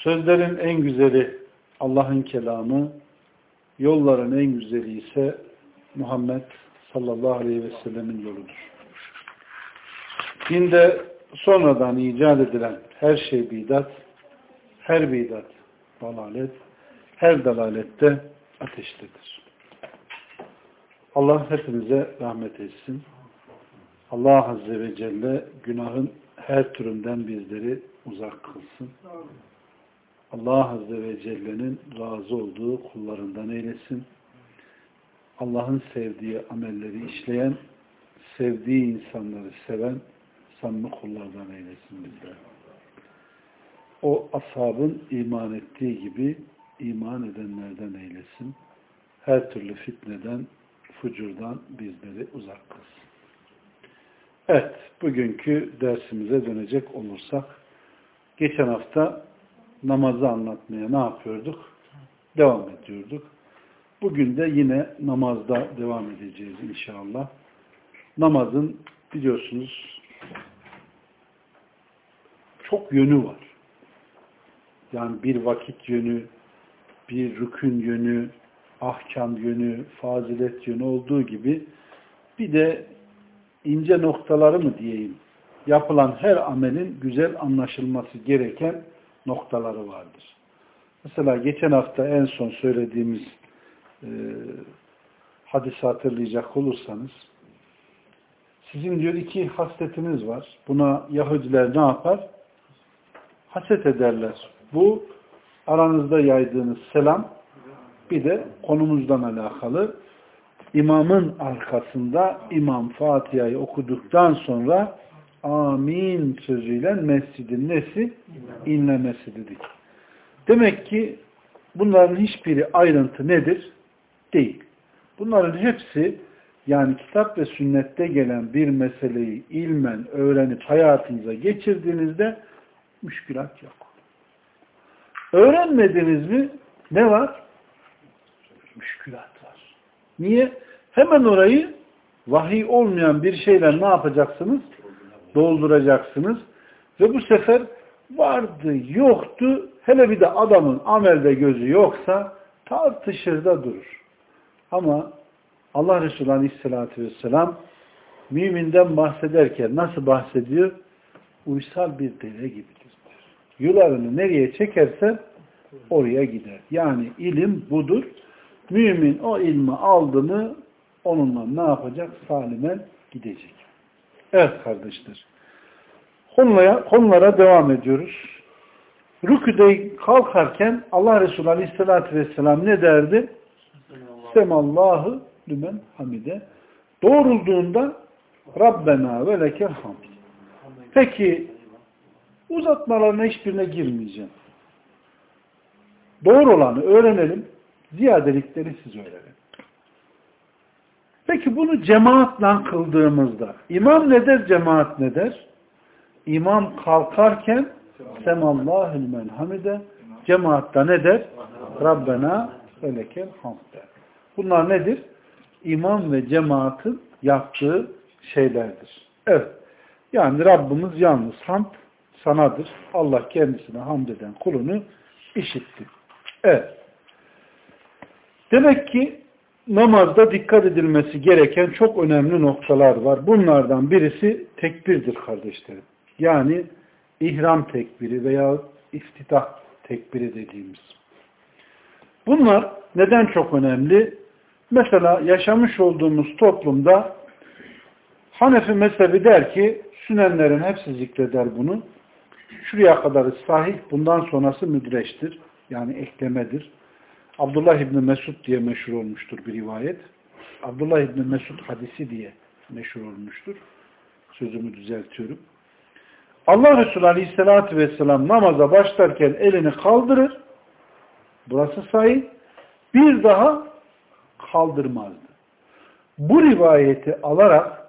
Sözlerin en güzeli Allah'ın kelamı, yolların en güzeli ise Muhammed sallallahu aleyhi ve sellemin yoludur. Dinde sonradan icat edilen her şey bidat, her bidat dalalet, her dalalette ateştedir. Allah hepimize rahmet etsin. Allah Azze ve Celle günahın her türünden bizleri uzak kılsın. Allah Azze ve Celle'nin razı olduğu kullarından eylesin. Allah'ın sevdiği amelleri işleyen, sevdiği insanları seven samimi kullardan eylesin bizler. O ashabın iman ettiği gibi iman edenlerden eylesin. Her türlü fitneden, fucurdan bizleri uzak kılsın. Evet, bugünkü dersimize dönecek olursak, geçen hafta namazı anlatmaya ne yapıyorduk? Devam ediyorduk. Bugün de yine namazda devam edeceğiz inşallah. Namazın biliyorsunuz çok yönü var. Yani bir vakit yönü, bir rükün yönü, ahkam yönü, fazilet yönü olduğu gibi bir de ince noktaları mı diyeyim, yapılan her amelin güzel anlaşılması gereken noktaları vardır. Mesela geçen hafta en son söylediğimiz e, hadisi hatırlayacak olursanız sizin diyor iki hasletiniz var. Buna Yahudiler ne yapar? Haset ederler. Bu aranızda yaydığınız selam bir de konumuzdan alakalı imamın arkasında imam Fatiha'yı okuduktan sonra amin sözüyle mescidin nesi? inlemesi dedik. Demek ki bunların hiçbiri ayrıntı nedir? Değil. Bunların hepsi yani kitap ve sünnette gelen bir meseleyi ilmen öğrenip hayatınıza geçirdiğinizde müşkülat yok. Öğrenmediniz mi ne var? Müşkülat var. Niye? Hemen orayı vahiy olmayan bir şeyle ne yapacaksınız? Dolduracaksınız. Ve bu sefer vardı, yoktu. Hele bir de adamın amelde gözü yoksa tartışır da durur. Ama Allah Resulü Aleyhisselatü Vesselam müminden bahsederken nasıl bahsediyor? Uysal bir deve gibidir. Yularını nereye çekerse oraya gider. Yani ilim budur. Mümin o ilmi aldı mı onunla ne yapacak? Salimen gidecek. Evet kardeşler. Konulara, konulara devam ediyoruz. Rüküde kalkarken Allah Resulü Aleyhisselatü Vesselam ne derdi? Semallahu lümen hamide. Doğrulduğunda Rabbena ve lekel hamd. Peki uzatmalarına hiçbirine girmeyeceğim. Doğru olanı öğrenelim. Ziyadelikleri siz öğrenin. Peki bunu cemaatle kıldığımızda imam ne der, cemaat ne der? İmam kalkarken semallahül men hamide cemaatta ne der? Rabbena ve lekel hamd der. Bunlar nedir? İmam ve cemaatin yaptığı şeylerdir. Evet. Yani Rabbimiz yalnız hamd sanadır. Allah kendisine hamd eden kulunu işitti. Evet. Demek ki namazda dikkat edilmesi gereken çok önemli noktalar var. Bunlardan birisi tekbirdir kardeşlerim. Yani ihram tekbiri veya iftitah tekbiri dediğimiz. Bunlar neden çok önemli? Mesela yaşamış olduğumuz toplumda Hanefi mezhebi der ki sünenlerin hepsi zikreder bunu. Şuraya kadar sahih, bundan sonrası müdreştir. Yani eklemedir. Abdullah İbni Mesud diye meşhur olmuştur bir rivayet. Abdullah İbni Mesud hadisi diye meşhur olmuştur. Sözümü düzeltiyorum. Allah Resulü Aleyhisselatü Vesselam namaza başlarken elini kaldırır. Burası sahih. Bir daha kaldırmazdı. Bu rivayeti alarak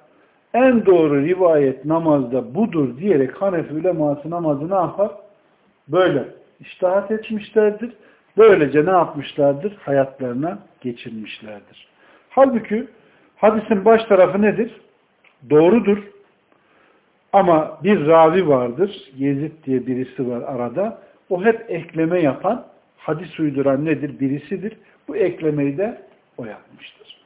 en doğru rivayet namazda budur diyerek Hanefi uleması namazı ne yapar? Böyle iştahat etmişlerdir. Böylece ne yapmışlardır? Hayatlarına geçirmişlerdir. Halbuki hadisin baş tarafı nedir? Doğrudur. Ama bir ravi vardır. Yezid diye birisi var arada. O hep ekleme yapan, hadis uyduran nedir? Birisidir. Bu eklemeyi de o yapmıştır.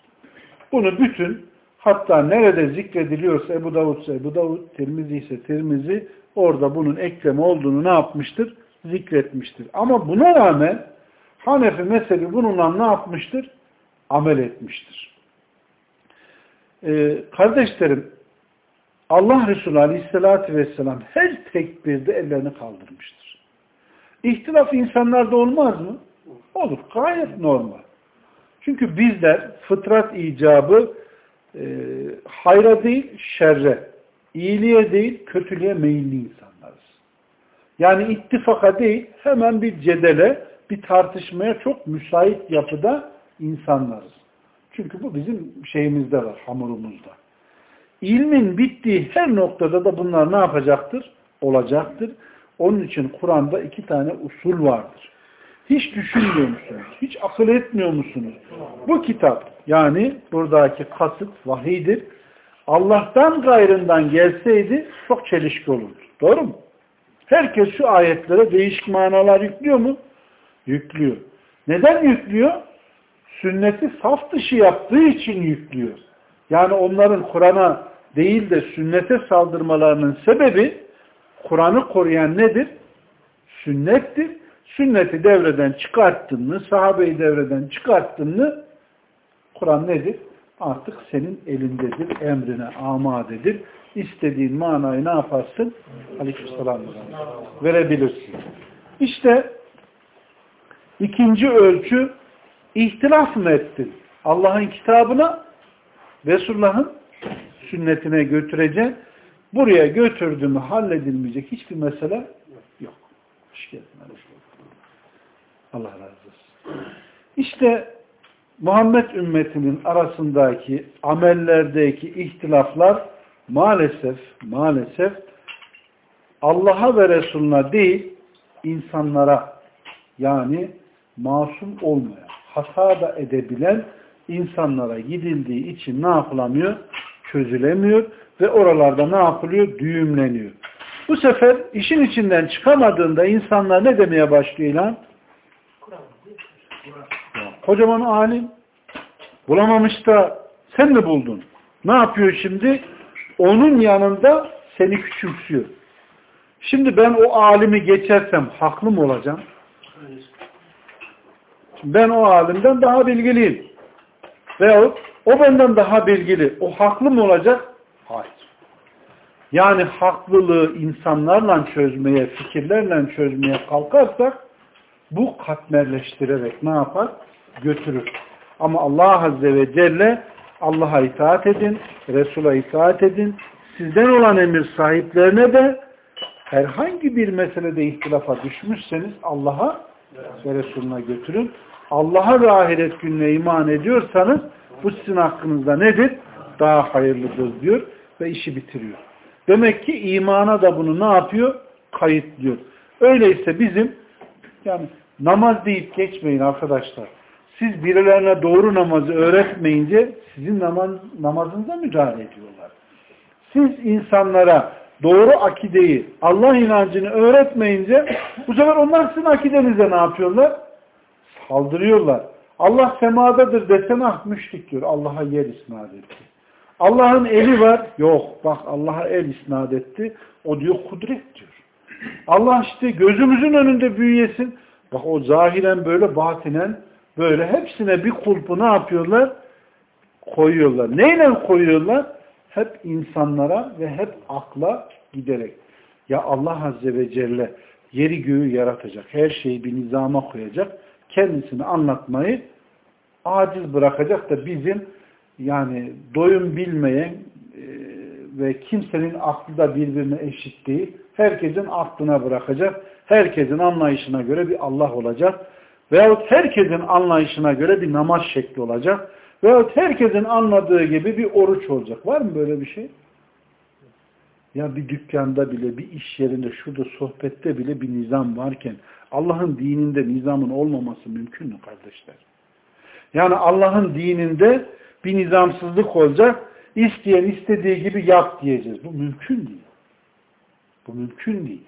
Bunu bütün hatta nerede zikrediliyorsa Ebu Davud ise Ebu Davud, Tirmizi ise Tirmizi orada bunun ekleme olduğunu ne yapmıştır? Zikretmiştir. Ama buna rağmen Hanefi mezhebi bununla ne yapmıştır? Amel etmiştir. Ee, kardeşlerim Allah Resulü Aleyhisselatü Vesselam her tekbirde ellerini kaldırmıştır. İhtilaf insanlarda olmaz mı? Olur. Gayet normal. Çünkü bizler fıtrat icabı e, hayra değil şerre, iyiliğe değil kötülüğe meyilli insanlarız. Yani ittifaka değil hemen bir cedele, bir tartışmaya çok müsait yapıda insanlarız. Çünkü bu bizim şeyimizde var, hamurumuzda. İlmin bittiği her noktada da bunlar ne yapacaktır? Olacaktır. Onun için Kur'an'da iki tane usul vardır. Hiç düşünmüyor musunuz? Hiç akıl etmiyor musunuz? Bu kitap yani buradaki kasıt vahidir. Allah'tan gayrından gelseydi çok çelişki olurdu. Doğru mu? Herkes şu ayetlere değişik manalar yüklüyor mu? Yüklüyor. Neden yüklüyor? Sünneti saf dışı yaptığı için yüklüyor. Yani onların Kur'an'a değil de sünnete saldırmalarının sebebi Kur'an'ı koruyan nedir? Sünnettir. Sünneti devreden çıkarttın mı, sahabeyi devreden çıkarttın mı Kur'an nedir? Artık senin elindedir, emrine amadedir. İstediğin manayı ne yaparsın? Aleykümselam. Verebilirsin. İşte ikinci ölçü ihtilaf mı ettin? Allah'ın kitabına Resulullah'ın sünnetine götüreceksin. Buraya götürdüğümü halledilmeyecek hiçbir mesele yok. Hoş geldin. Allah razı olsun. İşte Muhammed ümmetinin arasındaki amellerdeki ihtilaflar maalesef maalesef Allah'a ve Resulüne değil insanlara yani masum olmayan, hata da edebilen insanlara gidildiği için ne yapılamıyor? Çözülemiyor ve oralarda ne yapılıyor? Düğümleniyor. Bu sefer işin içinden çıkamadığında insanlar ne demeye başlıyor lan? Kocaman alim bulamamış da sen mi buldun? Ne yapıyor şimdi? Onun yanında seni küçümsüyor. Şimdi ben o alimi geçersem haklı mı olacağım? Ben o alimden daha bilgiliyim. Veyahut o benden daha bilgili. O haklı mı olacak? Hayır. Yani haklılığı insanlarla çözmeye, fikirlerle çözmeye kalkarsak bu katmerleştirerek ne yapar? Götürür. Ama Allah Azze ve Celle Allah'a itaat edin, Resul'a itaat edin. Sizden olan emir sahiplerine de herhangi bir meselede ihtilafa düşmüşseniz Allah'a ve Resul'una götürün. Allah'a ve ahiret gününe iman ediyorsanız bu sizin hakkınızda nedir? Daha hayırlıdır diyor ve işi bitiriyor. Demek ki imana da bunu ne yapıyor? Kayıtlıyor. Öyleyse bizim yani namaz deyip geçmeyin arkadaşlar. Siz birilerine doğru namazı öğretmeyince sizin namaz, namazınıza müdahale ediyorlar. Siz insanlara doğru akideyi, Allah inancını öğretmeyince bu sefer onlar sizin akidenize ne yapıyorlar? Saldırıyorlar. Allah semadadır desene ah müşrik diyor. Allah'a yer isnat etti. Allah'ın eli var. Yok bak Allah'a el isnat etti. O diyor kudret diyor. Allah işte gözümüzün önünde büyüyesin. Bak o zahiren böyle batinen böyle hepsine bir kulpu ne yapıyorlar? Koyuyorlar. Neyle koyuyorlar? Hep insanlara ve hep akla giderek. Ya Allah Azze ve Celle yeri göğü yaratacak. Her şeyi bir nizama koyacak. Kendisini anlatmayı aciz bırakacak da bizim yani doyum bilmeyen e, ve kimsenin aklı da birbirine eşit değil. Herkesin aklına bırakacak. Herkesin anlayışına göre bir Allah olacak. Veyahut herkesin anlayışına göre bir namaz şekli olacak. Veyahut herkesin anladığı gibi bir oruç olacak. Var mı böyle bir şey? Ya bir dükkanda bile, bir iş yerinde, şurada sohbette bile bir nizam varken Allah'ın dininde nizamın olmaması mümkün mü kardeşler? Yani Allah'ın dininde bir nizamsızlık olacak. İsteyen istediği gibi yap diyeceğiz. Bu mümkün değil. Bu mümkün değil.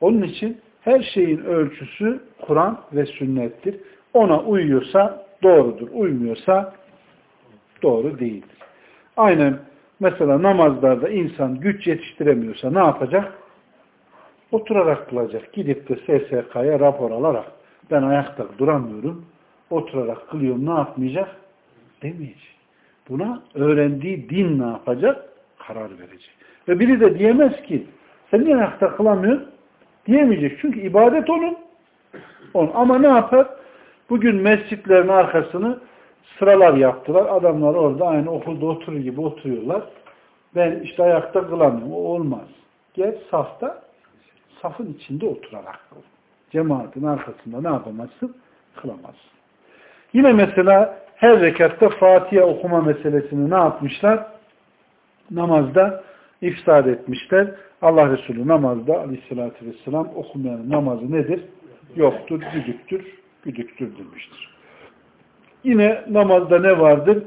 Onun için her şeyin ölçüsü Kur'an ve sünnettir. Ona uyuyorsa doğrudur. Uymuyorsa doğru değildir. Aynen mesela namazlarda insan güç yetiştiremiyorsa ne yapacak? Oturarak kılacak. Gidip de SSK'ya rapor alarak ben ayakta duramıyorum. Oturarak kılıyorum ne yapmayacak? Demeyecek. Buna öğrendiği din ne yapacak? Karar verecek. Ve biri de diyemez ki sen niye ayakta kılamıyorsun? Diyemeyecek. Çünkü ibadet onun. onun. Ama ne yapar? Bugün mescitlerin arkasını sıralar yaptılar. Adamlar orada aynı okulda oturur gibi oturuyorlar. Ben işte ayakta kılamıyorum. O olmaz. Gel safta safın içinde oturarak kıl. Cemaatin arkasında ne yapamazsın? Kılamazsın. Yine mesela her rekatta Fatiha okuma meselesini ne yapmışlar? Namazda ifsad etmişler. Allah Resulü namazda aleyhissalatü vesselam okumayan namazı nedir? Yoktur, güdüktür, güdüktür demiştir. Yine namazda ne vardır?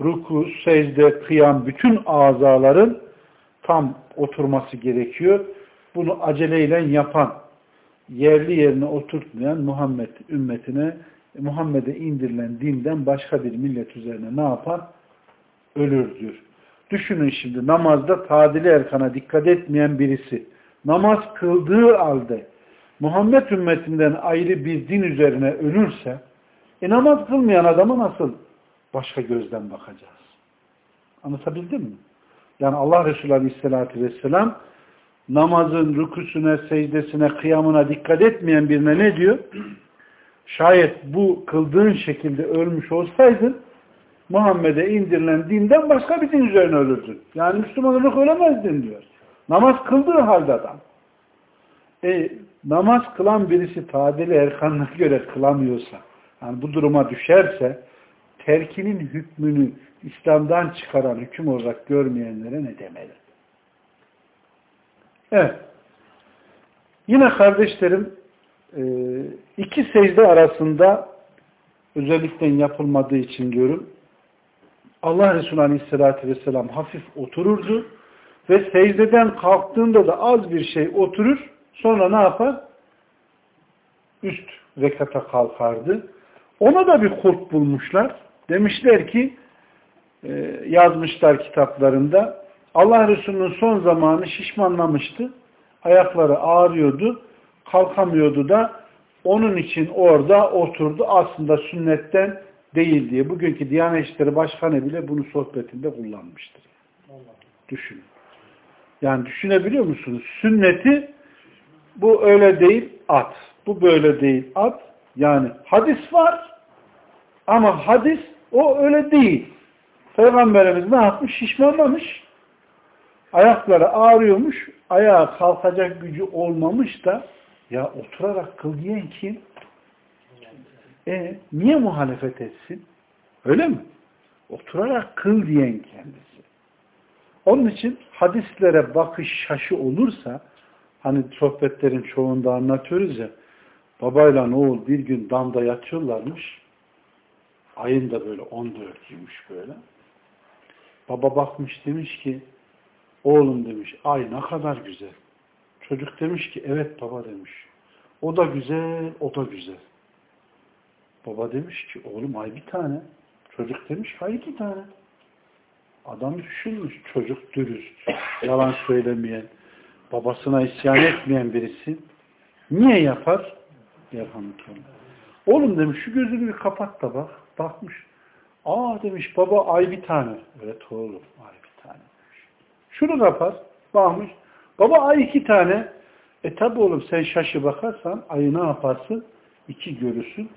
Ruku, secde, kıyam, bütün azaların tam oturması gerekiyor. Bunu aceleyle yapan, yerli yerine oturtmayan Muhammed ümmetine, Muhammed'e indirilen dinden başka bir millet üzerine ne yapar? Ölürdür. Düşünün şimdi namazda tadili erkana dikkat etmeyen birisi namaz kıldığı halde Muhammed ümmetinden ayrı bir din üzerine ölürse e namaz kılmayan adama nasıl başka gözden bakacağız? Anlatabildim mi? Yani Allah Resulü Aleyhisselatü Vesselam namazın rükusuna, secdesine, kıyamına dikkat etmeyen birine ne diyor? Şayet bu kıldığın şekilde ölmüş olsaydın Muhammed'e indirilen dinden başka bir din üzerine ölürdün. Yani Müslüman olarak ölemezdin diyor. Namaz kıldığı halde adam. E, namaz kılan birisi tadili erkanına göre kılamıyorsa, yani bu duruma düşerse, terkinin hükmünü İslam'dan çıkaran hüküm olarak görmeyenlere ne demeli? Evet. Yine kardeşlerim, e, iki secde arasında özellikle yapılmadığı için diyorum, Allah Resulü Aleyhisselatü Vesselam hafif otururdu ve secdeden kalktığında da az bir şey oturur sonra ne yapar? Üst rekata kalkardı. Ona da bir kulp bulmuşlar. Demişler ki e, yazmışlar kitaplarında Allah Resulü'nün son zamanı şişmanlamıştı. Ayakları ağrıyordu. Kalkamıyordu da onun için orada oturdu. Aslında sünnetten değil diye bugünkü Diyanet İşleri Başkanı bile bunu sohbetinde kullanmıştır. Düşünün. Yani düşünebiliyor musunuz? Sünneti bu öyle değil at. Bu böyle değil at. Yani hadis var ama hadis o öyle değil. Peygamberimiz ne yapmış? Şişmanlamış. Ayakları ağrıyormuş. Ayağa kalkacak gücü olmamış da ya oturarak kıl diyen kim? E niye muhalefet etsin? Öyle mi? Oturarak kıl diyen kendisi. Onun için hadislere bakış şaşı olursa hani sohbetlerin çoğunda anlatıyoruz ya babayla oğul bir gün damda yatıyorlarmış ayın da böyle 14'üymüş böyle baba bakmış demiş ki oğlum demiş ay ne kadar güzel çocuk demiş ki evet baba demiş o da güzel o da güzel Baba demiş ki oğlum ay bir tane. Çocuk demiş hay iki tane. Adam düşünmüş. Çocuk dürüst, yalan söylemeyen, babasına isyan etmeyen birisi. Niye yapar? Yerhamdülillah. Oğlum demiş şu gözünü bir kapat da bak. Bakmış. Aa demiş baba ay bir tane. Evet oğlum ay bir tane. Şunu kapat. Bakmış. Baba ay iki tane. E tabi oğlum sen şaşı bakarsan ayı ne yaparsın? İki görürsün.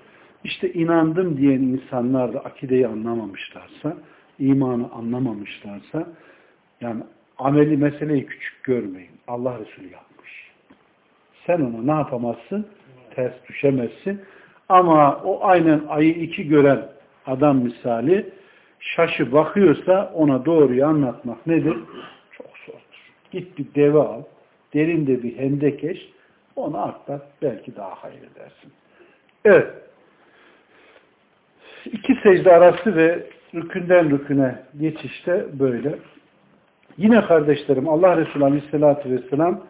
İşte inandım diyen insanlar da akideyi anlamamışlarsa, imanı anlamamışlarsa, yani ameli meseleyi küçük görmeyin. Allah Resulü yapmış. Sen ona ne yapamazsın? Ters düşemezsin. Ama o aynen ayı iki gören adam misali şaşı bakıyorsa ona doğruyu anlatmak nedir? Çok zordur. Git bir deve al, derinde bir hendekeş, onu atlat, belki daha hayır edersin. Evet. İki secde arası ve rükünden rüküne geçişte böyle. Yine kardeşlerim Allah Resulü Aleyhisselatü Vesselam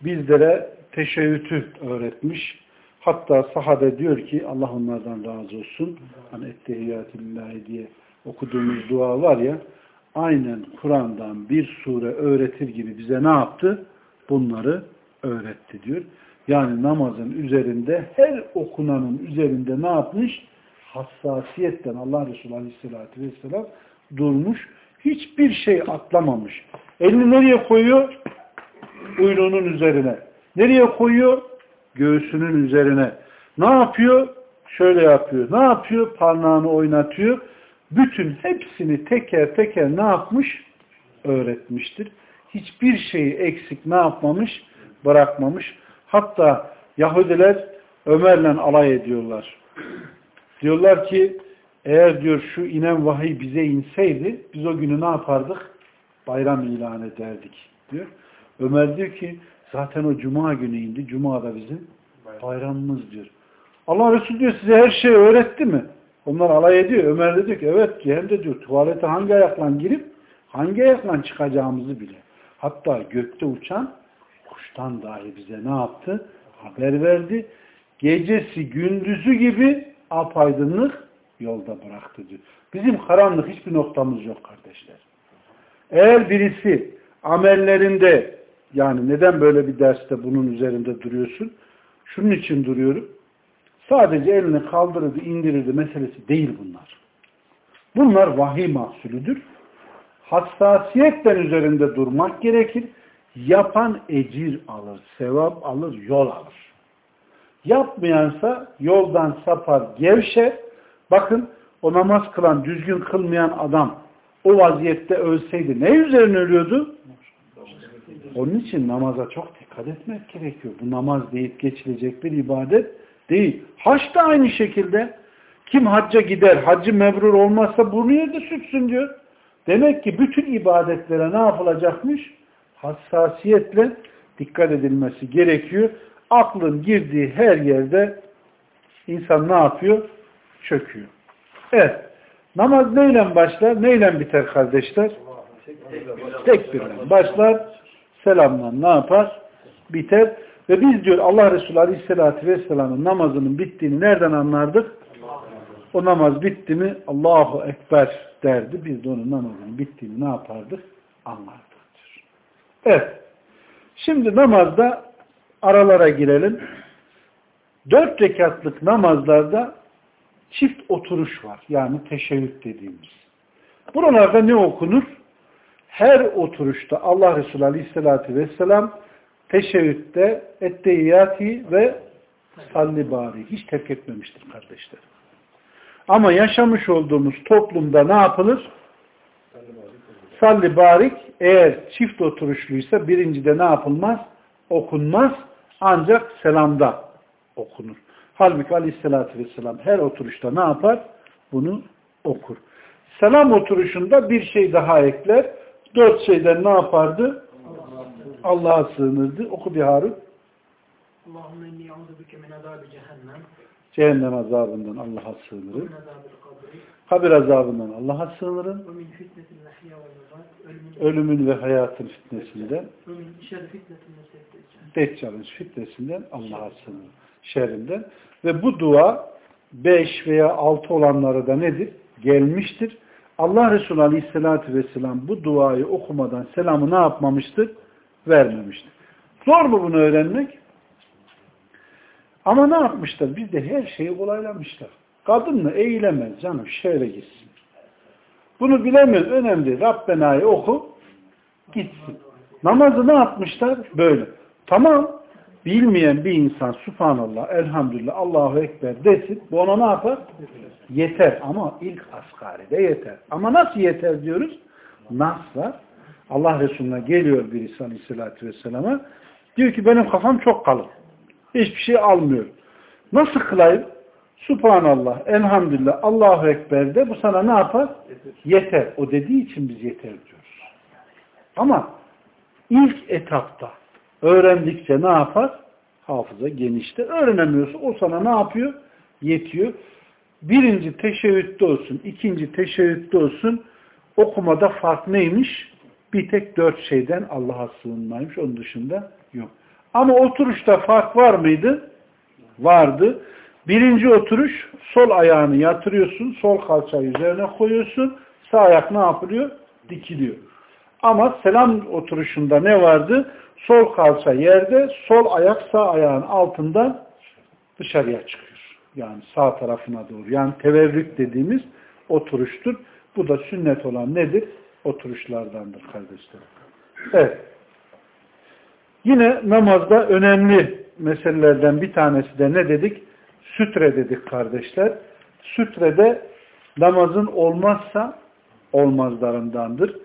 bizlere teşeğütü öğretmiş. Hatta sahabe diyor ki Allah onlardan razı olsun. Hani ettehiyyatülillahi diye okuduğumuz dua var ya aynen Kur'an'dan bir sure öğretir gibi bize ne yaptı? Bunları öğretti diyor. Yani namazın üzerinde her okunanın üzerinde ne yapmış? Hassasiyetten Allah Resulü Aleyhisselatü Vesselam durmuş. Hiçbir şey atlamamış. Elini nereye koyuyor? Uyruğunun üzerine. Nereye koyuyor? Göğsünün üzerine. Ne yapıyor? Şöyle yapıyor. Ne yapıyor? Parnağını oynatıyor. Bütün hepsini teker teker ne yapmış? Öğretmiştir. Hiçbir şeyi eksik ne yapmamış? Bırakmamış. Hatta Yahudiler Ömer'le alay ediyorlar. Diyorlar ki eğer diyor şu inen vahiy bize inseydi biz o günü ne yapardık? Bayram ilan ederdik diyor. Ömer diyor ki zaten o cuma günü indi. Cuma da bizim bayramımız diyor. Allah Resulü diyor size her şeyi öğretti mi? Onlar alay ediyor. Ömer de diyor ki evet ki hem de diyor tuvalete hangi ayakla girip hangi ayakla çıkacağımızı bile. Hatta gökte uçan kuştan dahi bize ne yaptı? Haber verdi. Gecesi gündüzü gibi apaydınlık yolda bıraktı diyor. Bizim karanlık hiçbir noktamız yok kardeşler. Eğer birisi amellerinde yani neden böyle bir derste bunun üzerinde duruyorsun? Şunun için duruyorum. Sadece elini kaldırırdı, indirirdi meselesi değil bunlar. Bunlar vahiy mahsulüdür. Hassasiyetten üzerinde durmak gerekir. Yapan ecir alır, sevap alır, yol alır. Yapmayansa yoldan sapar, gevşer. Bakın o namaz kılan, düzgün kılmayan adam o vaziyette ölseydi ne üzerine ölüyordu? Onun için namaza çok dikkat etmek gerekiyor. Bu namaz deyip geçilecek bir ibadet değil. Haç da aynı şekilde. Kim hacca gider, hacı mebrur olmazsa burnu yerde sütsün diyor. Demek ki bütün ibadetlere ne yapılacakmış? Hassasiyetle dikkat edilmesi gerekiyor. Aklın girdiği her yerde insan ne yapıyor? Çöküyor. Evet. Namaz neyle başlar? Neyle biter kardeşler? Tekbirle başlar. Selamla ne yapar? Biter. Ve biz diyor Allah Resulü Aleyhisselatü Vesselam'ın namazının bittiğini nereden anlardık? O namaz bitti mi Allahu Ekber derdi. Biz de onun namazının bittiğini ne yapardık? Anlardık. Evet. Şimdi namazda aralara girelim. Dört rekatlık namazlarda çift oturuş var. Yani teşebbüt dediğimiz. Buralarda ne okunur? Her oturuşta Allah Resulü Aleyhisselatü Vesselam teşebbütte etteyyati ve salli bari hiç terk etmemiştir kardeşler. Ama yaşamış olduğumuz toplumda ne yapılır? Salli barik eğer çift oturuşluysa birincide ne yapılmaz? Okunmaz. Ancak selamda okunur. Halbuki aleyhissalatü vesselam her oturuşta ne yapar? Bunu okur. Selam oturuşunda bir şey daha ekler. Dört şeyden ne yapardı? Allah'a sığınırdı. Oku bir Harun. Cehennem Cehennem azabından Allah'a sığınırım. Kabir azabından Allah'a sığınırım. ölümün ve hayatın fitnesinden, Deccal'ın fitnesinden Allah'a sığınırım. Şerrinden. Ve bu dua beş veya altı olanlara da nedir? Gelmiştir. Allah Resulü Aleyhisselatü Vesselam bu duayı okumadan selamı ne yapmamıştır? Vermemiştir. Zor mu bunu öğrenmek? Ama ne yapmışlar? Bizde her şeyi kolaylamışlar. Kadınla eğilemez canım şöyle gitsin. Bunu bilemiyor. Önemli. Rabbena'yı oku gitsin. Namazı ne yapmışlar? Böyle. Tamam. Bilmeyen bir insan Subhanallah, Elhamdülillah, Allahu Ekber desin. Bu ona ne yapar? Yeter. Ama ilk asgaride yeter. Ama nasıl yeter diyoruz? Nas var. Allah Resulüne geliyor birisi Aleyhisselatü Vesselam'a. Diyor ki benim kafam çok kalın. Hiçbir şey almıyor. Nasıl kılayım? Subhanallah, elhamdülillah, Allahu Ekber de bu sana ne yapar? Yeter. O dediği için biz yeter diyoruz. Ama ilk etapta öğrendikçe ne yapar? Hafıza genişte. Öğrenemiyorsa o sana ne yapıyor? Yetiyor. Birinci teşebbütte olsun, ikinci teşebbütte olsun okumada fark neymiş? Bir tek dört şeyden Allah'a sığınmaymış. Onun dışında yok. Ama oturuşta fark var mıydı? Vardı. Birinci oturuş sol ayağını yatırıyorsun, sol kalçayı üzerine koyuyorsun, sağ ayak ne yapılıyor? Dikiliyor. Ama selam oturuşunda ne vardı? Sol kalça yerde, sol ayak sağ ayağın altından dışarıya çıkıyor. Yani sağ tarafına doğru. Yani teverrük dediğimiz oturuştur. Bu da sünnet olan nedir? Oturuşlardandır kardeşlerim. Evet. Yine namazda önemli meselelerden bir tanesi de ne dedik? Sütre dedik kardeşler. Sütrede namazın olmazsa olmazlarındandır.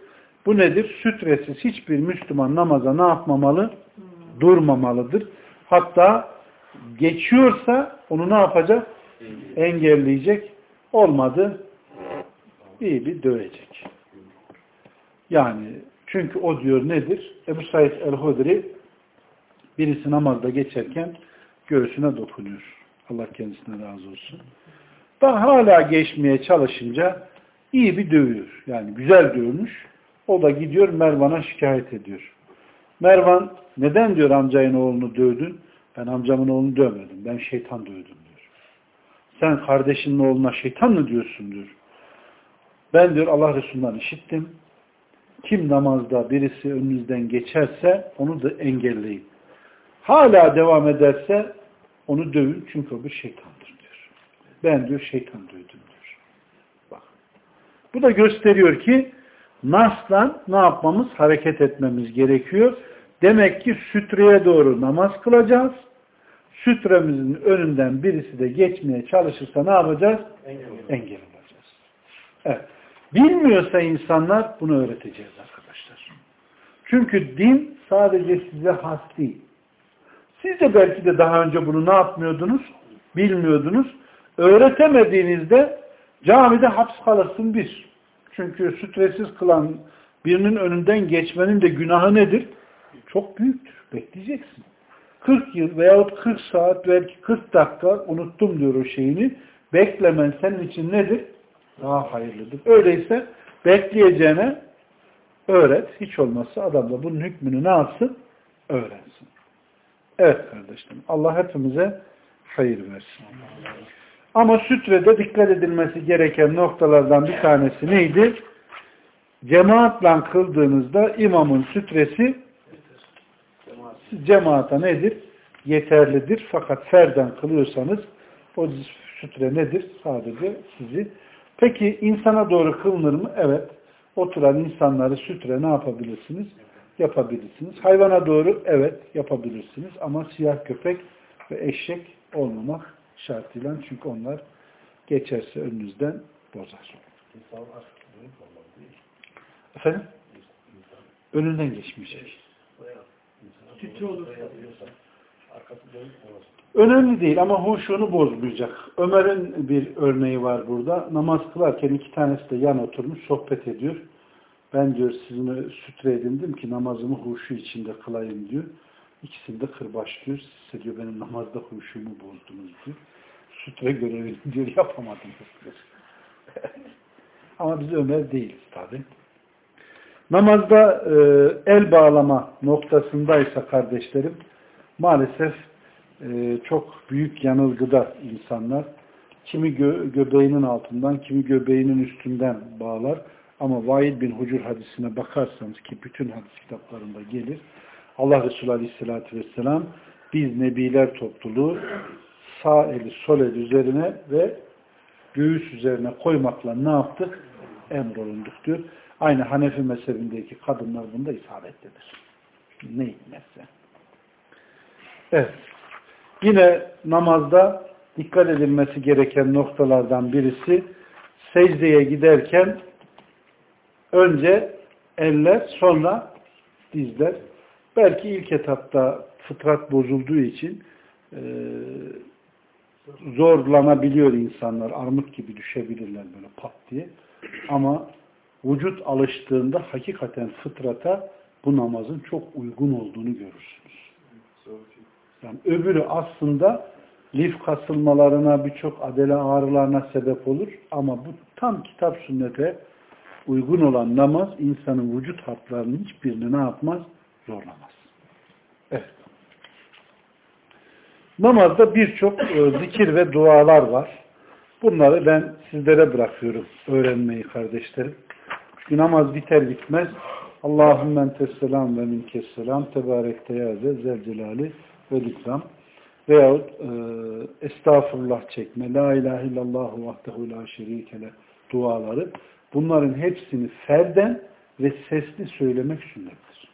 Bu nedir? Sütresiz hiçbir Müslüman namaza ne yapmamalı? Durmamalıdır. Hatta geçiyorsa onu ne yapacak? Engelleyecek. Olmadı. İyi bir dövecek. Yani çünkü o diyor nedir? Ebu Said el-Hudri birisi namazda geçerken göğsüne dokunuyor. Allah kendisine razı olsun. Daha hala geçmeye çalışınca iyi bir dövüyor. Yani güzel dövmüş. O da gidiyor Mervan'a şikayet ediyor. Mervan neden diyor amcayın oğlunu dövdün? Ben amcamın oğlunu dövmedim. Ben şeytan dövdüm diyor. Sen kardeşinin oğluna şeytan mı diyorsun diyor. Ben diyor Allah Resulü'nden işittim. Kim namazda birisi önünüzden geçerse onu da engelleyin. Hala devam ederse onu dövün çünkü o bir şeytandır diyor. Ben diyor şeytan dövdüm diyor. Bak. Bu da gösteriyor ki nasla ne yapmamız? Hareket etmemiz gerekiyor. Demek ki sütreye doğru namaz kılacağız. Sütremizin önünden birisi de geçmeye çalışırsa ne yapacağız? Engel, Engel olacağız. Evet. Bilmiyorsa insanlar bunu öğreteceğiz arkadaşlar. Çünkü din sadece size has değil. Siz de belki de daha önce bunu ne yapmıyordunuz? Bilmiyordunuz. Öğretemediğinizde camide haps kalırsın bir. Çünkü sütresiz kılan birinin önünden geçmenin de günahı nedir? Çok büyüktür. Bekleyeceksin. 40 yıl veyahut 40 saat belki 40 dakika unuttum diyor o şeyini. Beklemen senin için nedir? Daha hayırlıdır. Öyleyse bekleyeceğine öğret. Hiç olmazsa adam da bunun hükmünü ne yapsın? Öğrensin. Evet kardeşlerim. Allah hepimize hayır versin. Ama sütrede dikkat edilmesi gereken noktalardan bir tanesi neydi? Cemaatle kıldığınızda imamın sütresi cemaata nedir? Yeterlidir. Fakat ferden kılıyorsanız o sütre nedir? Sadece sizi. Peki insana doğru kılınır mı? Evet. Oturan insanları sütre ne yapabilirsiniz? Yapabilirsiniz. Hayvana doğru evet yapabilirsiniz. Ama siyah köpek ve eşek olmamak şartıyla çünkü onlar geçerse önünüzden bozar. Efendim? Önünden geçmeyecek. Titre olur. Önemli değil ama huşunu bozmayacak. Ömer'in bir örneği var burada. Namaz kılarken iki tanesi de yan oturmuş sohbet ediyor. Ben diyor sizin sütre edindim ki namazımı huşu içinde kılayım diyor. İkisini de kırbaçlıyor. Size diyor benim namazda huşumu bozdunuz diyor. Sütre görevini diyor yapamadım. ama biz Ömer değiliz tabi. Namazda e, el bağlama noktasındaysa kardeşlerim maalesef e, çok büyük yanılgıda insanlar. Kimi gö göbeğinin altından, kimi göbeğinin üstünden bağlar. Ama Vaid bin Hucur hadisine bakarsanız ki bütün hadis kitaplarında gelir. Allah Resulü Aleyhisselatü Vesselam biz Nebiler topluluğu sağ eli sol el üzerine ve göğüs üzerine koymakla ne yaptık? Emrolunduk diyor. Aynı Hanefi mezhebindeki kadınlar bunda isabetlidir. Ne hikmetse. Evet. Yine namazda dikkat edilmesi gereken noktalardan birisi secdeye giderken önce eller sonra dizler. Belki ilk etapta fıtrat bozulduğu için e, zorlanabiliyor insanlar. Armut gibi düşebilirler böyle pat diye. Ama vücut alıştığında hakikaten fıtrata bu namazın çok uygun olduğunu görürsünüz. Yani öbürü aslında lif kasılmalarına, birçok adele ağrılarına sebep olur. Ama bu tam kitap sünnete uygun olan namaz insanın vücut hatlarının hiçbirini ne yapmaz? Zorlamaz. Evet. Namazda birçok e, zikir ve dualar var. Bunları ben sizlere bırakıyorum öğrenmeyi kardeşlerim. Çünkü namaz biter bitmez Allahümme entesselam ve minkesselam tebarekte yaze zelcelali ve likram veyahut e, estağfurullah çekme la ilahe illallah vahdehu la şerikele duaları bunların hepsini ferden ve sesli söylemek sünnettir.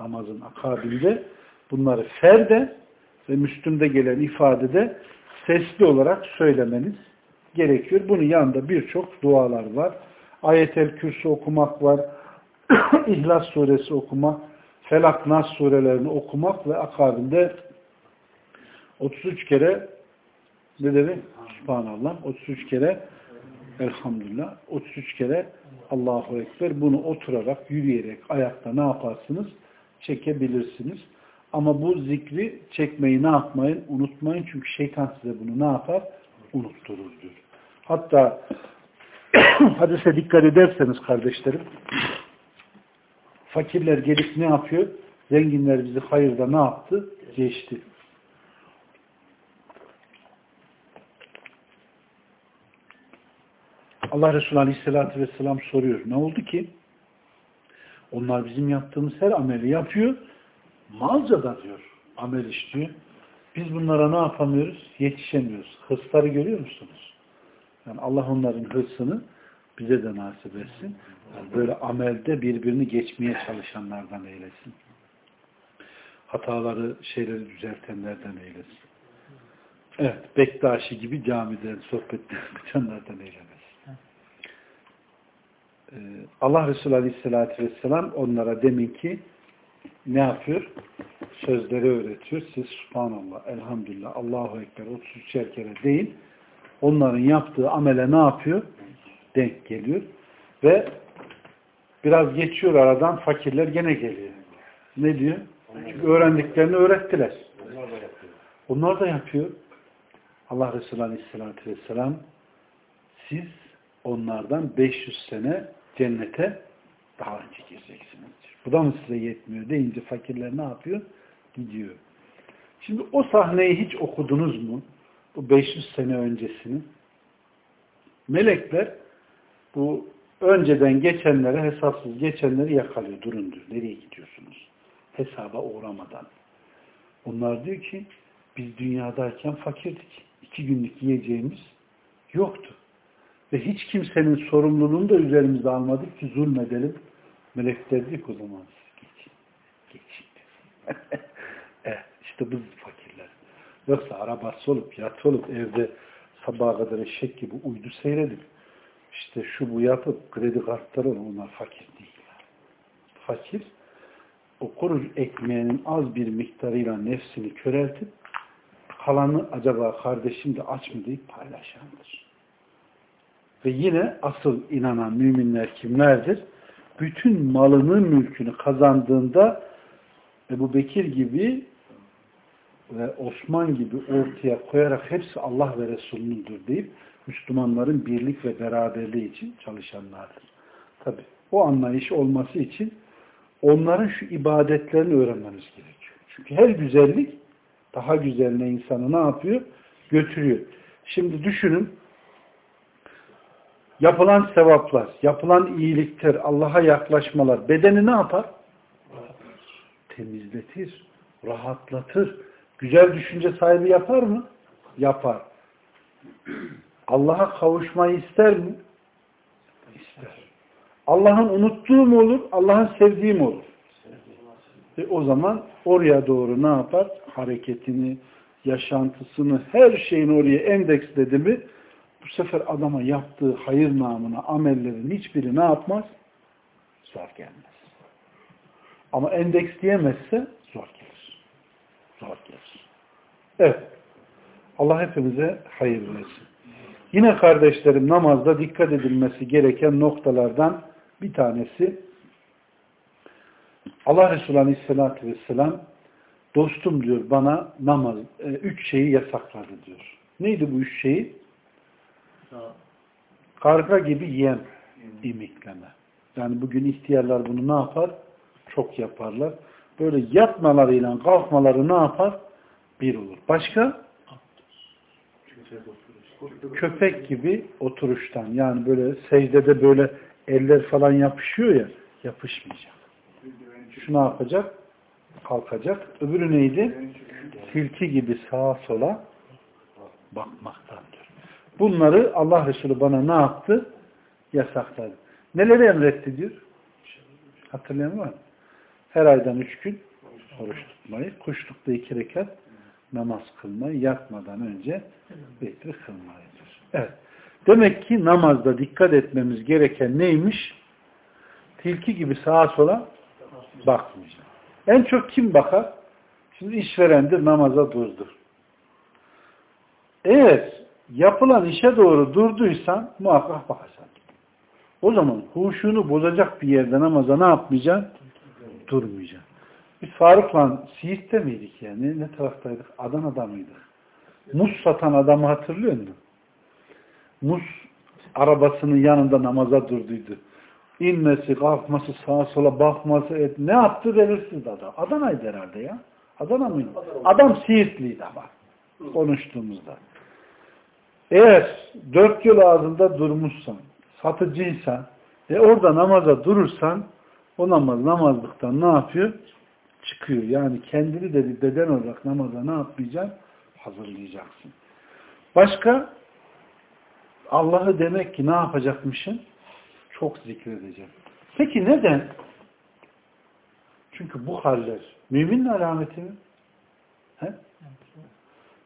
Namazın akabinde bunları ferden ve Müslüm'de gelen ifadede sesli olarak söylemeniz gerekiyor. Bunun yanında birçok dualar var. Ayet-el Kürsü okumak var. İhlas suresi okumak, Felak Nas surelerini okumak ve akabinde 33 kere ne dedi? Subhanallah. 33 kere Elhamdülillah. 33 kere Allahu Ekber. Bunu oturarak, yürüyerek, ayakta ne yaparsınız? Çekebilirsiniz. Ama bu zikri çekmeyi ne yapmayın? Unutmayın. Çünkü şeytan size bunu ne yapar? Unutturur diyor. Hatta hadise dikkat ederseniz kardeşlerim fakirler gelip ne yapıyor? Zenginler bizi hayırda ne yaptı? Geçti. Allah Resulü Aleyhisselatü Vesselam soruyor. Ne oldu ki? Onlar bizim yaptığımız her ameli yapıyor. Malca da diyor. Amel işliyor. Biz bunlara ne yapamıyoruz? Yetişemiyoruz. Hırsları görüyor musunuz? Yani Allah onların hırsını bize de nasip etsin. Yani böyle amelde birbirini geçmeye çalışanlardan eylesin. Hataları, şeyleri düzeltenlerden eylesin. Evet, Bektaşi gibi camiden sohbetler bitenlerden eylemesin. Ee, Allah Resulü Aleyhisselatü Vesselam onlara demin ki ne yapıyor? Sözleri öğretiyor. Siz Subhanallah, Elhamdülillah, Allahu Ekber 33 kere değil. Onların yaptığı amele ne yapıyor? Denk geliyor. Ve biraz geçiyor aradan fakirler gene geliyor. Ne diyor? Çünkü öğrendiklerini öğrettiler. Onlar da yapıyor. Allah Resulü Aleyhisselatü Vesselam siz onlardan 500 sene cennete daha önce gireceksiniz. Bu da mı size yetmiyor deyince fakirler ne yapıyor? Gidiyor. Şimdi o sahneyi hiç okudunuz mu? Bu 500 sene öncesini. Melekler bu önceden geçenlere hesapsız geçenleri yakalıyor. Durun diyor. Nereye gidiyorsunuz? Hesaba uğramadan. Onlar diyor ki biz dünyadayken fakirdik. İki günlük yiyeceğimiz yoktu. Ve hiç kimsenin sorumluluğunu da üzerimizde almadık ki zulmedelim. Melekler diyor ki o zaman geçin. Geçin. evet, işte biz fakirler. Yoksa arabası olup, yat olup, evde sabaha kadar eşek gibi uydu seyredip, işte şu bu yapıp, kredi kartları onlar fakir değil. Fakir, o kuru ekmeğinin az bir miktarıyla nefsini köreltip, kalanı acaba kardeşim de aç mı deyip paylaşandır. Ve yine asıl inanan müminler kimlerdir? Bütün malını, mülkünü kazandığında Ebu Bekir gibi ve Osman gibi ortaya koyarak hepsi Allah ve Resulünündür deyip Müslümanların birlik ve beraberliği için çalışanlardır. Tabi o anlayış olması için onların şu ibadetlerini öğrenmemiz gerekiyor. Çünkü her güzellik daha güzeline insanı ne yapıyor? Götürüyor. Şimdi düşünün yapılan sevaplar, yapılan iyilikler, Allah'a yaklaşmalar bedeni ne yapar? Temizletir, rahatlatır. Güzel düşünce sahibi yapar mı? Yapar. Allah'a kavuşmayı ister mi? İster. Allah'ın unuttuğu mu olur? Allah'ın sevdiği mi olur? Ve o zaman oraya doğru ne yapar? Hareketini, yaşantısını, her şeyini oraya endeksledi mi bu sefer adama yaptığı hayır namına amellerin hiçbiri ne yapmaz? Zor gelmez. Ama endeks diyemezse zor gelir. Zor gelir. Evet. Allah hepimize hayır versin. Yine kardeşlerim namazda dikkat edilmesi gereken noktalardan bir tanesi Allah Resulü Aleyhisselatü Vesselam dostum diyor bana namaz, e, üç şeyi yasakladı diyor. Neydi bu üç şeyi? Karga gibi yem imikleme. Yani bugün ihtiyarlar bunu ne yapar? Çok yaparlar. Böyle yatmalarıyla kalkmaları ne yapar? Bir olur. Başka? Köpek gibi oturuştan. Yani böyle secdede böyle eller falan yapışıyor ya yapışmayacak. Şu ne yapacak? Kalkacak. Öbürü neydi? Tilki gibi sağa sola bakmaktandır. Bunları Allah Resulü bana ne yaptı? Yasakladı. Neleri emretti diyor? Hatırlayan var mı? Her aydan üç gün oruç tutmayı, kuşlukta iki rekat namaz kılmayı, yatmadan önce vitri kılmayıdır. Evet. Demek ki namazda dikkat etmemiz gereken neymiş? Tilki gibi sağa sola bakmayacak. En çok kim bakar? Şimdi işverendir, namaza durdur. Eğer yapılan işe doğru durduysan muhakkak bakacaksın. O zaman huşunu bozacak bir yerde namaza ne yapmayacaksın? Durmayacaksın. Biz Faruk'la Siirt'te miydik yani? Ne taraftaydık? Adana'da mıydık? Muz satan adamı hatırlıyor musun? Muz arabasının yanında namaza durduydu. İnmesi, kalkması, sağa sola bakması, et. ne yaptı belirsiz adam. Adana'ydı herhalde ya. Adana mıydı? Adam Siirtliydi ama. Konuştuğumuzda. Eğer dört yıl ağzında durmuşsan, satıcıysan ve orada namaza durursan o namaz namazlıktan ne yapıyor? Çıkıyor. Yani kendini de bir beden olarak namaza ne yapmayacaksın? Hazırlayacaksın. Başka Allah'ı demek ki ne yapacakmışsın? Çok zikredeceğim. Peki neden? Çünkü bu haller müminin alameti mi? He?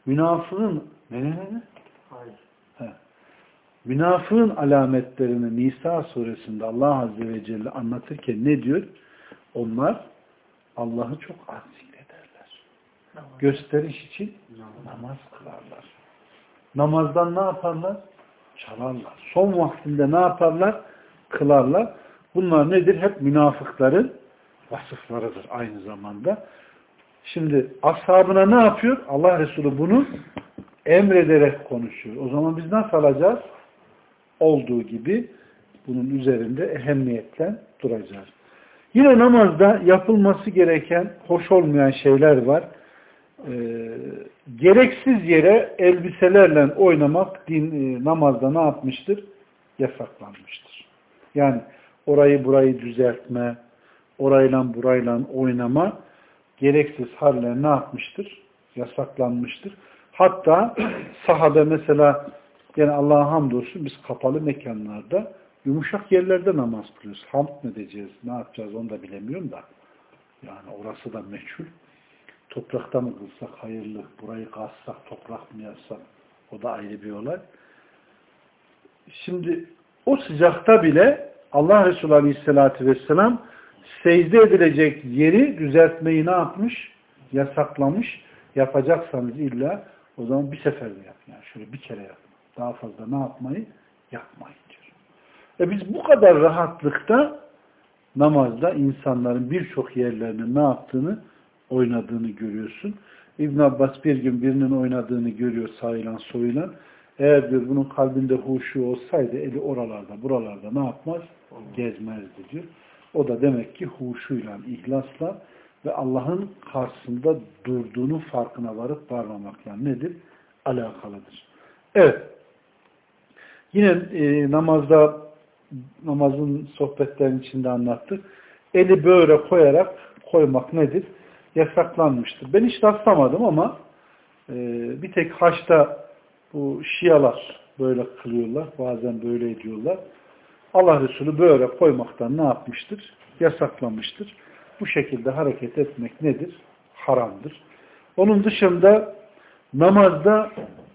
Münafığın ne ne ne? Hayır. He. Münafığın alametlerini Nisa suresinde Allah Azze ve Celle anlatırken ne diyor? Onlar Allah'ı çok az zikrederler. Namaz. Gösteriş için namaz kılarlar. Namazdan ne yaparlar? Çalarlar. Son vaktinde ne yaparlar? Kılarlar. Bunlar nedir? Hep münafıkların vasıflarıdır aynı zamanda. Şimdi ashabına ne yapıyor? Allah Resulü bunu emrederek konuşuyor. O zaman biz nasıl alacağız? Olduğu gibi bunun üzerinde ehemmiyetle duracağız. Yine namazda yapılması gereken hoş olmayan şeyler var. Ee, gereksiz yere elbiselerle oynamak din, e, namazda ne yapmıştır? Yasaklanmıştır. Yani orayı burayı düzeltme, orayla burayla oynama gereksiz haller ne yapmıştır? Yasaklanmıştır. Hatta sahabe mesela yani Allah'a hamdolsun biz kapalı mekanlarda yumuşak yerlerde namaz kılıyoruz. Hamd mı edeceğiz? Ne yapacağız onu da bilemiyorum da. Yani orası da meçhul. Toprakta mı kılsak hayırlı, burayı kazsak, toprak mı yapsak o da ayrı bir olay. Şimdi o sıcakta bile Allah Resulü Aleyhisselatü Vesselam secde edilecek yeri düzeltmeyi ne yapmış? Yasaklamış. Yapacaksanız illa o zaman bir seferde yapın. Yani şöyle bir kere yapın. Daha fazla ne yapmayı? Yapmayın diyor. E biz bu kadar rahatlıkta namazda insanların birçok yerlerinin ne yaptığını oynadığını görüyorsun. İbn Abbas bir gün birinin oynadığını görüyor sağıyla soyuyla. Eğer diyor bunun kalbinde huşu olsaydı eli oralarda buralarda ne yapmaz? Gezmezdi diyor. O da demek ki huşuyla, ihlasla ve Allah'ın karşısında durduğunu farkına varıp varmamakla nedir? Alakalıdır. Evet. Yine e, namazda namazın sohbetlerin içinde anlattık. Eli böyle koyarak koymak nedir? Yasaklanmıştır. Ben hiç rastlamadım ama e, bir tek haçta bu şialar böyle kılıyorlar. Bazen böyle ediyorlar. Allah Resulü böyle koymaktan ne yapmıştır? Yasaklamıştır. Bu şekilde hareket etmek nedir? Haramdır. Onun dışında namazda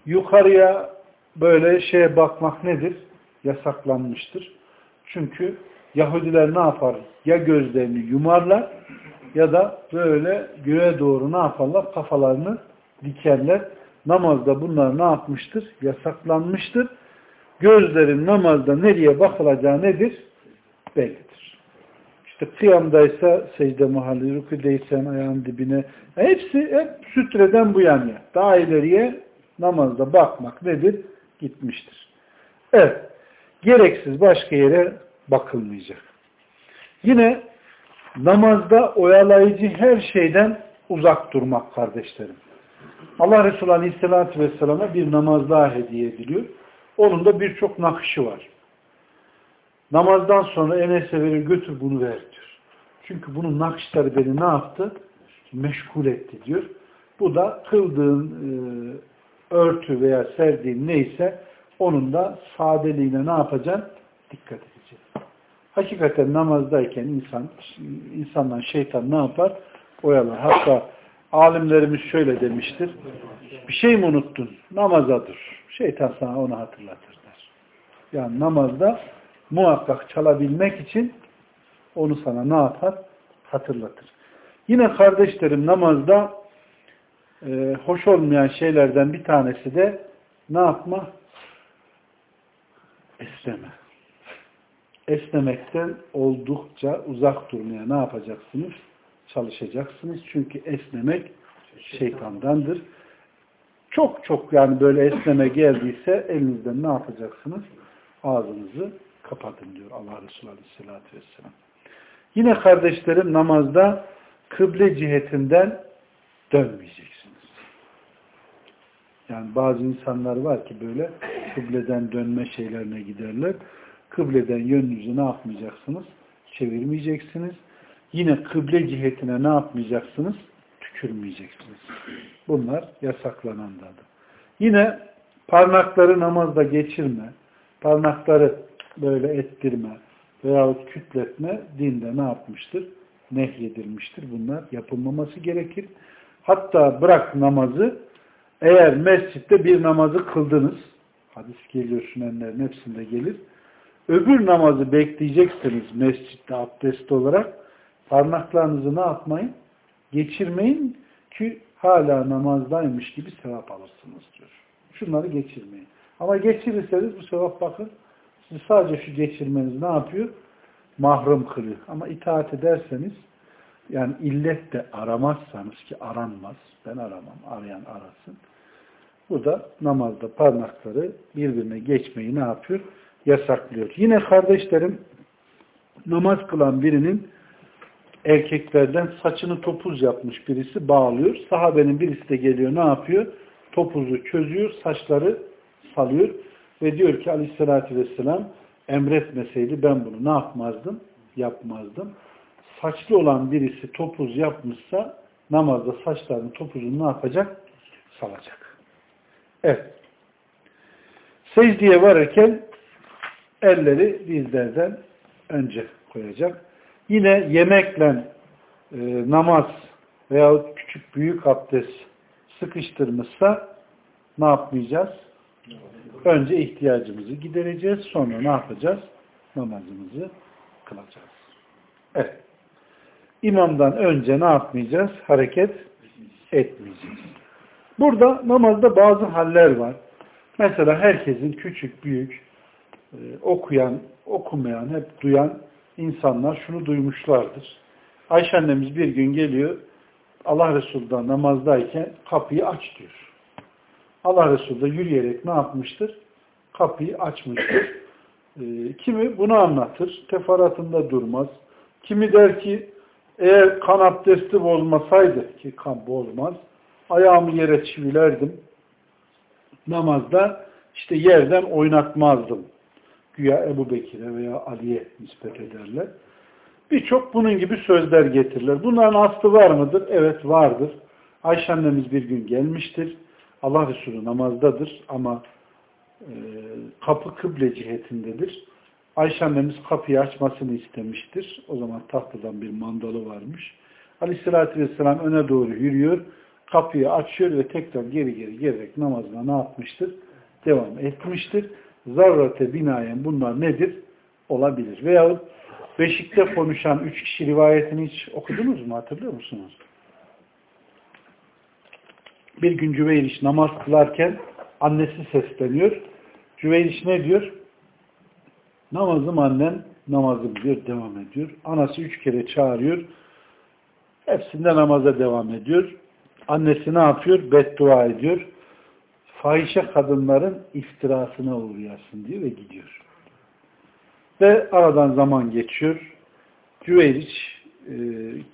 yukarıya böyle şeye bakmak nedir? Yasaklanmıştır. Çünkü Yahudiler ne yapar? Ya gözlerini yumarlar ya da böyle göğe doğru ne yaparlar? Kafalarını dikerler. namazda bunlar ne yapmıştır? Yasaklanmıştır. Gözlerin namazda nereye bakılacağı nedir? Bellidir. İşte kıyamdaysa secde mahalli, rüküdeysen ayağın dibine. Hepsi hep sütreden bu yanıya. Daha ileriye namazda bakmak nedir? Gitmiştir. Evet. Gereksiz başka yere bakılmayacak. Yine namazda oyalayıcı her şeyden uzak durmak kardeşlerim. Allah Resulü Aleyhisselatü Vesselam'a bir namaz daha hediye ediliyor. Onun da birçok nakışı var. Namazdan sonra Enes'e verir götür bunu ver diyor. Çünkü bunun nakışları beni ne yaptı? Meşgul etti diyor. Bu da kıldığın e, örtü veya serdiğin neyse onun da sadeliğine ne yapacaksın? Dikkat edeceksin. Hakikaten namazdayken insan insandan şeytan ne yapar? Oyalar. Hatta alimlerimiz şöyle demiştir. Bir şey mi unuttun? Namaza dur. Şeytan sana onu hatırlatır der. Yani namazda muhakkak çalabilmek için onu sana ne yapar? Hatırlatır. Yine kardeşlerim namazda e, hoş olmayan şeylerden bir tanesi de ne yapma? Esneme. Esnemekten oldukça uzak durmaya ne yapacaksınız? Çalışacaksınız. Çünkü esnemek şeytandandır. Çok çok yani böyle esneme geldiyse elinizden ne yapacaksınız? Ağzınızı kapatın diyor Allah Resulü Aleyhisselatü Vesselam. Yine kardeşlerim namazda kıble cihetinden dönmeyeceksiniz. Yani bazı insanlar var ki böyle kıbleden dönme şeylerine giderler. Kıbleden yönünüzü ne yapmayacaksınız? Çevirmeyeceksiniz. Yine kıble cihetine ne yapmayacaksınız? Tükürmeyeceksiniz. Bunlar yasaklananlardır. Yine parmakları namazda geçirme, parmakları böyle ettirme veyahut kütletme dinde ne yapmıştır? Nehyedilmiştir. Bunlar yapılmaması gerekir. Hatta bırak namazı eğer mescitte bir namazı kıldınız hadis geliyor sünenlerin hepsinde gelir. Öbür namazı bekleyeceksiniz mescitte abdest olarak parmaklarınızı ne yapmayın? Geçirmeyin ki hala namazdaymış gibi sevap alırsınız diyor. Şunları geçirmeyin. Ama geçirirseniz bu sevap bakın sizi sadece şu geçirmeniz ne yapıyor? Mahrum kılıyor. Ama itaat ederseniz yani illet de aramazsanız ki aranmaz. Ben aramam. Arayan arasın. Bu da namazda parmakları birbirine geçmeyi ne yapıyor? Yasaklıyor. Yine kardeşlerim namaz kılan birinin erkeklerden saçını topuz yapmış birisi bağlıyor. Sahabenin birisi de geliyor ne yapıyor? Topuzu çözüyor, saçları salıyor ve diyor ki aleyhissalatü vesselam emretmeseydi ben bunu ne yapmazdım? Yapmazdım. Saçlı olan birisi topuz yapmışsa namazda saçlarının topuzunu ne yapacak? Salacak. Evet. Secdeye varırken elleri dizlerden önce koyacak. Yine yemekle e, namaz veyahut küçük büyük abdest sıkıştırmışsa ne yapmayacağız? Önce ihtiyacımızı gidereceğiz. Sonra ne yapacağız? Namazımızı kılacağız. Evet. İmamdan önce ne yapmayacağız? Hareket etmeyeceğiz. Burada namazda bazı haller var. Mesela herkesin küçük, büyük, e, okuyan, okumayan, hep duyan insanlar şunu duymuşlardır. Ayşe annemiz bir gün geliyor, Allah Resulü'den namazdayken kapıyı aç diyor. Allah Resulü de yürüyerek ne yapmıştır? Kapıyı açmıştır. E, kimi bunu anlatır, teferatında durmaz. Kimi der ki, eğer kan abdesti bozmasaydı, ki kan bozmaz, ayağımı yere çivilerdim, namazda işte yerden oynatmazdım. Güya Ebu Bekir'e veya Ali'ye nispet ederler. Birçok bunun gibi sözler getirirler. Bunların aslı var mıdır? Evet vardır. Ayşe annemiz bir gün gelmiştir. Allah Resulü namazdadır ama e, kapı kıble cihetindedir. Ayşe annemiz kapıyı açmasını istemiştir. O zaman tahtadan bir mandalı varmış. Aleyhissalatü vesselam öne doğru yürüyor. Kapıyı açıyor ve tekrar geri geri gelerek namazına ne yapmıştır? Devam etmiştir. Zarrate binayen bunlar nedir? Olabilir. Veyahut Beşik'te konuşan üç kişi rivayetini hiç okudunuz mu? Hatırlıyor musunuz? Bir gün Cüveyriş namaz kılarken annesi sesleniyor. Cüveyriş ne diyor? Namazım annem, namazım diyor, devam ediyor. Anası üç kere çağırıyor. Hepsinde namaza devam ediyor. Annesi ne yapıyor? Beddua ediyor. Fahişe kadınların iftirasına uğrayasın diyor ve gidiyor. Ve aradan zaman geçiyor. Cüveyriç e,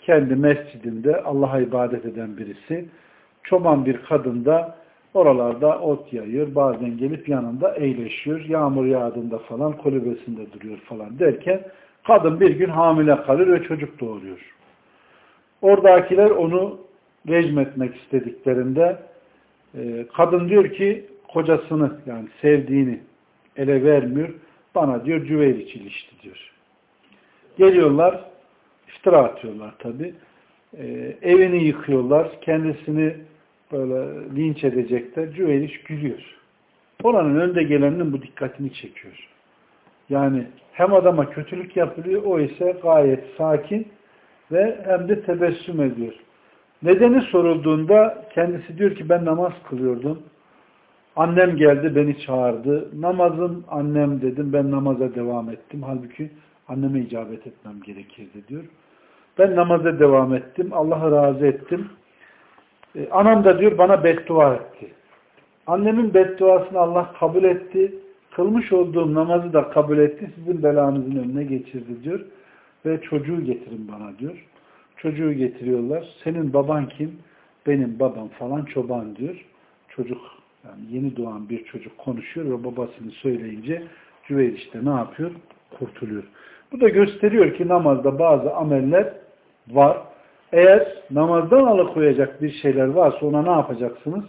kendi mescidinde Allah'a ibadet eden birisi. Çoban bir kadın da oralarda ot yayıyor. Bazen gelip yanında eğleşiyor. Yağmur yağdığında falan kulübesinde duruyor falan derken kadın bir gün hamile kalır ve çocuk doğuruyor. Oradakiler onu rejim etmek istediklerinde e, kadın diyor ki kocasını yani sevdiğini ele vermiyor. Bana diyor Cüveyriç ilişti diyor. Geliyorlar iftira atıyorlar tabi. E, evini yıkıyorlar. Kendisini böyle linç edecekler. Cüveyriç gülüyor. Oranın önde geleninin bu dikkatini çekiyor. Yani hem adama kötülük yapılıyor, o ise gayet sakin ve hem de tebessüm ediyor. Nedeni sorulduğunda kendisi diyor ki ben namaz kılıyordum. Annem geldi beni çağırdı. Namazım annem dedim ben namaza devam ettim. Halbuki anneme icabet etmem gerekirdi diyor. Ben namaza devam ettim. Allah'ı razı ettim. Ee, anam da diyor bana beddua etti. Annemin bedduasını Allah kabul etti. Kılmış olduğum namazı da kabul etti. Sizin belanızın önüne geçirdi diyor. Ve çocuğu getirin bana diyor. Çocuğu getiriyorlar. Senin baban kim? Benim babam falan çoban diyor. Çocuk yani yeni doğan bir çocuk konuşuyor ve babasını söyleyince Cüveyr işte ne yapıyor? Kurtuluyor. Bu da gösteriyor ki namazda bazı ameller var. Eğer namazdan alıkoyacak bir şeyler varsa ona ne yapacaksınız?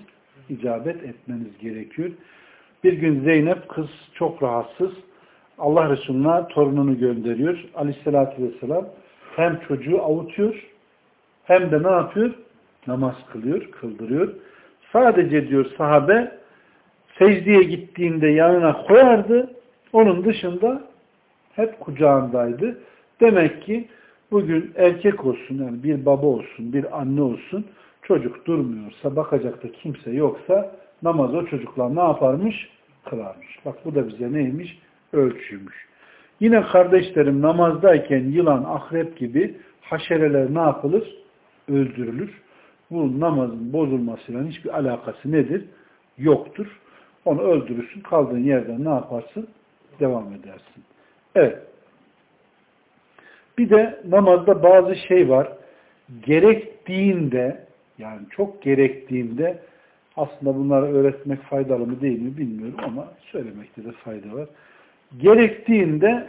İcabet etmeniz gerekiyor. Bir gün Zeynep kız çok rahatsız. Allah Resulü'ne torununu gönderiyor. Aleyhissalatü vesselam hem çocuğu avutuyor hem de ne yapıyor? Namaz kılıyor, kıldırıyor. Sadece diyor sahabe secdeye gittiğinde yanına koyardı. Onun dışında hep kucağındaydı. Demek ki bugün erkek olsun, yani bir baba olsun, bir anne olsun, çocuk durmuyorsa, bakacak da kimse yoksa namaz o çocuklar ne yaparmış? Kılarmış. Bak bu da bize neymiş? Ölçüymüş. Yine kardeşlerim namazdayken yılan, akrep gibi haşereler ne yapılır? Öldürülür. Bu namazın bozulmasıyla hiçbir alakası nedir? Yoktur. Onu öldürürsün. Kaldığın yerden ne yaparsın? Devam edersin. Evet. Bir de namazda bazı şey var. Gerektiğinde yani çok gerektiğinde aslında bunları öğretmek faydalı mı değil mi bilmiyorum ama söylemekte de fayda var. Gerektiğinde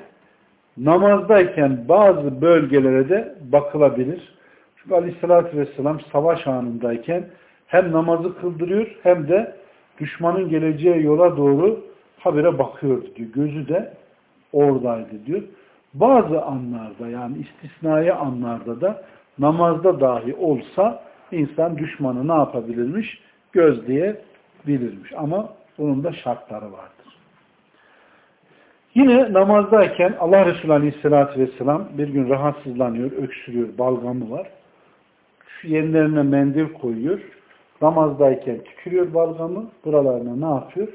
namazdayken bazı bölgelere de bakılabilir. Çünkü aleyhissalatü vesselam savaş anındayken hem namazı kıldırıyor hem de düşmanın geleceği yola doğru habire bakıyordu diyor. Gözü de oradaydı diyor. Bazı anlarda yani istisnai anlarda da namazda dahi olsa insan düşmanı ne yapabilirmiş? Gözleyebilirmiş. Ama bunun da şartları vardır. Yine namazdayken Allah Resulü Aleyhisselatü Vesselam bir gün rahatsızlanıyor, öksürüyor, balgamı var. Şu yerlerine mendil koyuyor. Namazdayken tükürüyor balgamı. Buralarına ne yapıyor?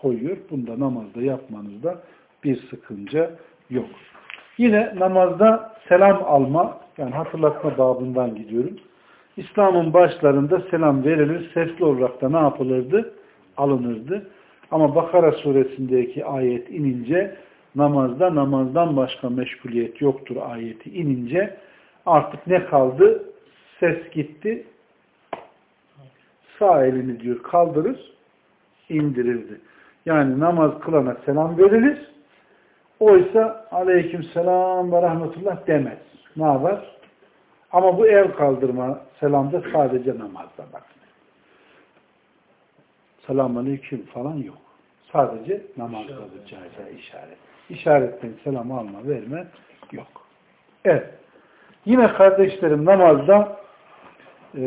Koyuyor. Bunda namazda yapmanızda bir sıkınca yok. Yine namazda selam alma, yani hatırlatma babından gidiyorum. İslam'ın başlarında selam verilir, sesli olarak da ne yapılırdı? Alınırdı. Ama Bakara suresindeki ayet inince namazda namazdan başka meşguliyet yoktur ayeti inince artık ne kaldı? Ses gitti. Sağ elini diyor kaldırır, indirirdi. Yani namaz kılana selam verilir. Oysa aleyküm selam ve rahmetullah demez. Ne var? Ama bu el kaldırma selamda sadece namazda bak. Selamun aleyküm falan yok. Sadece namazda bu caize işaret. İşaretten selam alma verme yok. Evet. Yine kardeşlerim namazda e,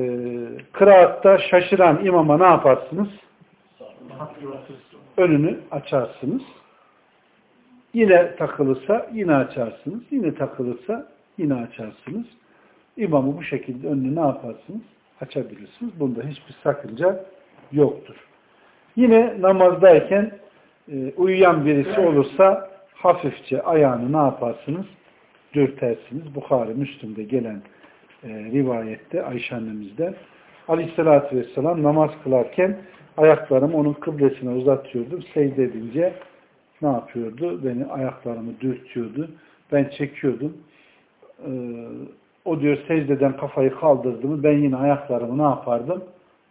kıraatta şaşıran imama ne yaparsınız? Önünü açarsınız. Yine takılırsa yine açarsınız. Yine takılırsa yine açarsınız. İmamı bu şekilde önünü ne yaparsınız? açabilirsiniz. Bunda hiçbir sakınca yoktur. Yine namazdayken e, uyuyan birisi olursa hafifçe ayağını ne yaparsınız? Dürtersiniz. Bukhari Müslüm'de gelen e, rivayette Ayşe annemizden Aleyhisselatü Vesselam namaz kılarken ayaklarımı onun kıblesine uzatıyordum. Secde edince ne yapıyordu? Beni ayaklarımı dürtüyordu. Ben çekiyordum. Ee, o diyor secdeden kafayı kaldırdı mı ben yine ayaklarımı ne yapardım?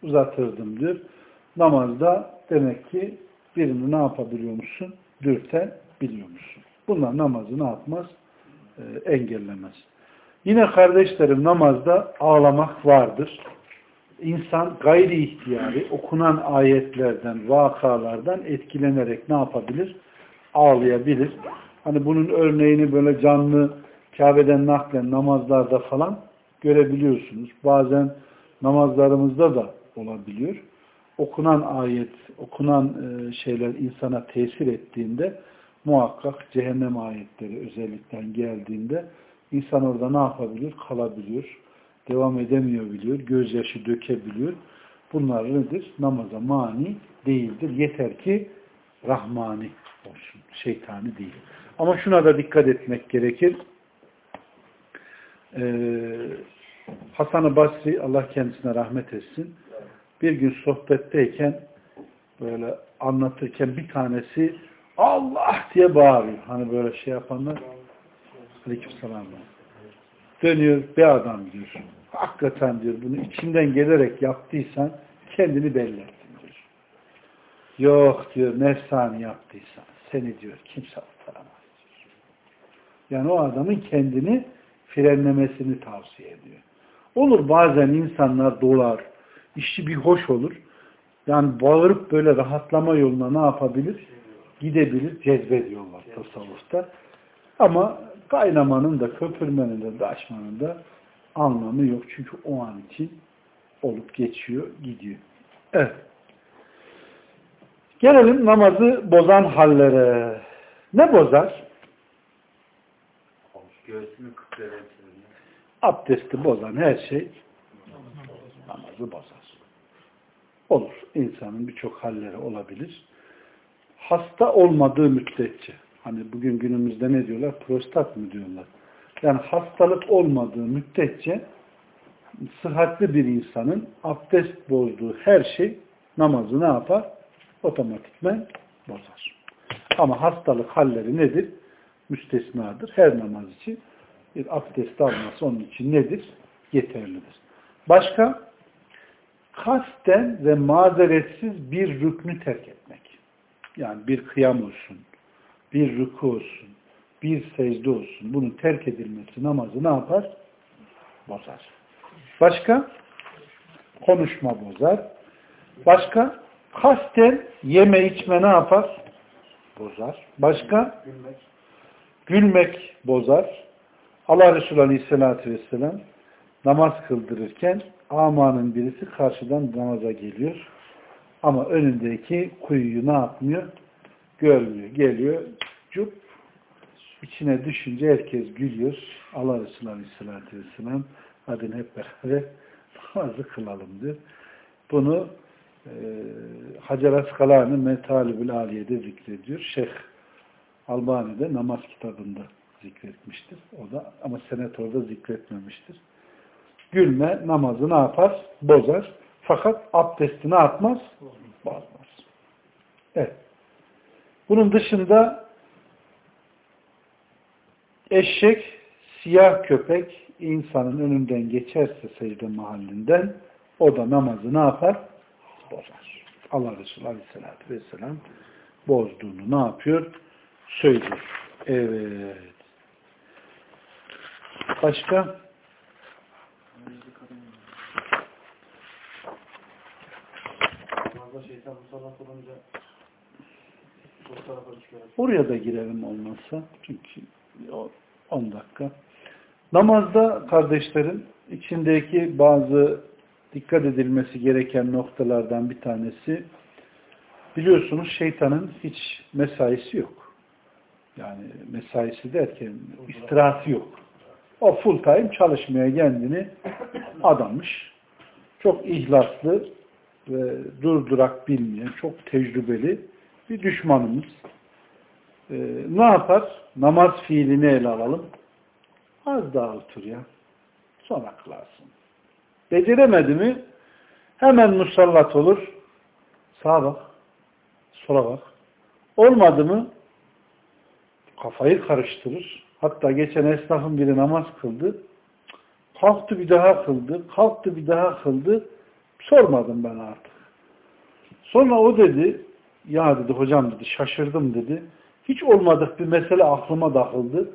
Uzatırdım diyor. Namazda demek ki birini ne yapabiliyormuşsun? Dürtebiliyormuşsun. Bunlar namazı ne yapmaz? Ee, engellemez. Yine kardeşlerim namazda ağlamak vardır. İnsan gayri ihtiyari okunan ayetlerden, vakalardan etkilenerek ne yapabilir? Ağlayabilir. Hani bunun örneğini böyle canlı Kabe'den naklen namazlarda falan görebiliyorsunuz. Bazen namazlarımızda da olabiliyor. Okunan ayet, okunan e, şeyler insana tesir ettiğinde muhakkak cehennem ayetleri özellikle geldiğinde insan orada ne yapabilir? Kalabiliyor. Devam edemiyor biliyor. Gözyaşı dökebiliyor. Bunlar nedir? Namaza mani değildir. Yeter ki rahmani olsun. Şeytani değil. Ama şuna da dikkat etmek gerekir. Ee, Hasan-ı Basri Allah kendisine rahmet etsin. Bir gün sohbetteyken böyle anlatırken bir tanesi Allah diye bağırıyor. Hani böyle şey yapanlar Aleykümselam. Dönüyor bir adam diyor. Hakikaten diyor bunu içinden gelerek yaptıysan kendini belli ettin diyor. Yok diyor nefsani yaptıysan seni diyor kimse kurtaramaz. Yani o adamın kendini frenlemesini tavsiye ediyor. Olur bazen insanlar dolar, işi bir hoş olur. Yani bağırıp böyle rahatlama yoluna ne yapabilir? Gidebilir, cezbediyorlar tasavvufta. Ama kaynamanın da, köpürmenin de, daşmanın da anlamı yok. Çünkü o an için olup geçiyor, gidiyor. Evet. Gelelim namazı bozan hallere. Ne bozar? Göğsünü kıpırdayan Abdesti bozan her şey namazı bozar. Olur. İnsanın birçok halleri olabilir. Hasta olmadığı müddetçe hani bugün günümüzde ne diyorlar? Prostat mı diyorlar? Yani hastalık olmadığı müddetçe sıhhatli bir insanın abdest bozduğu her şey namazı ne yapar? Otomatikmen bozar. Ama hastalık halleri nedir? Müstesnadır. Her namaz için bir abdest alması onun için nedir? Yeterlidir. Başka? Kasten ve mazeretsiz bir rüknü terk etmek. Yani bir kıyam olsun, bir rükû olsun, bir secde olsun. Bunun terk edilmesi namazı ne yapar? Bozar. Başka? Konuşma bozar. Başka? Kasten yeme içme ne yapar? Bozar. Başka? Gülmek. Gülmek bozar. Allah Resulü Aleyhisselatü Vesselam namaz kıldırırken amanın birisi karşıdan namaza geliyor. Ama önündeki kuyuyu ne yapmıyor? Görmüyor. Geliyor. Cup içine düşünce herkes gülüyor. Allah Resulü Aleyhisselatü Vesselam hadi hep beraber namazı kılalım diyor. Bunu e, Hacer Askalani Metalibül Aliye'de zikrediyor. Şeyh Albani'de namaz kitabında zikretmiştir. O da ama senet orada zikretmemiştir. Gülme namazı ne yapar? Bozar. Fakat abdesti ne yapmaz? Bozmaz. Evet. Bunun dışında eşek, siyah köpek insanın önünden geçerse secde mahallinden o da namazı ne yapar? Bozar. Allah Resulü Aleyhisselatü Vesselam bozduğunu ne yapıyor? Söylüyor. Evet. Başka? Oraya da girelim olmazsa. Çünkü 10 dakika. Namazda kardeşlerim içindeki bazı dikkat edilmesi gereken noktalardan bir tanesi biliyorsunuz şeytanın hiç mesaisi yok. Yani mesaisi derken istirahati yok. O full time çalışmaya kendini adamış. çok ihlaslı ve durdurak bilmeyen, çok tecrübeli bir düşmanımız. Ee, ne yapar? Namaz fiilini ele alalım. Az daha otur ya. Sonra kılarsın. Beceremedi mi hemen musallat olur. Sağa bak. Sola bak. Olmadı mı kafayı karıştırır. Hatta geçen esnafın biri namaz kıldı. Kalktı bir daha kıldı. Kalktı bir daha kıldı. Sormadım ben artık. Sonra o dedi ya dedi hocam dedi şaşırdım dedi. Hiç olmadık bir mesele aklıma takıldı.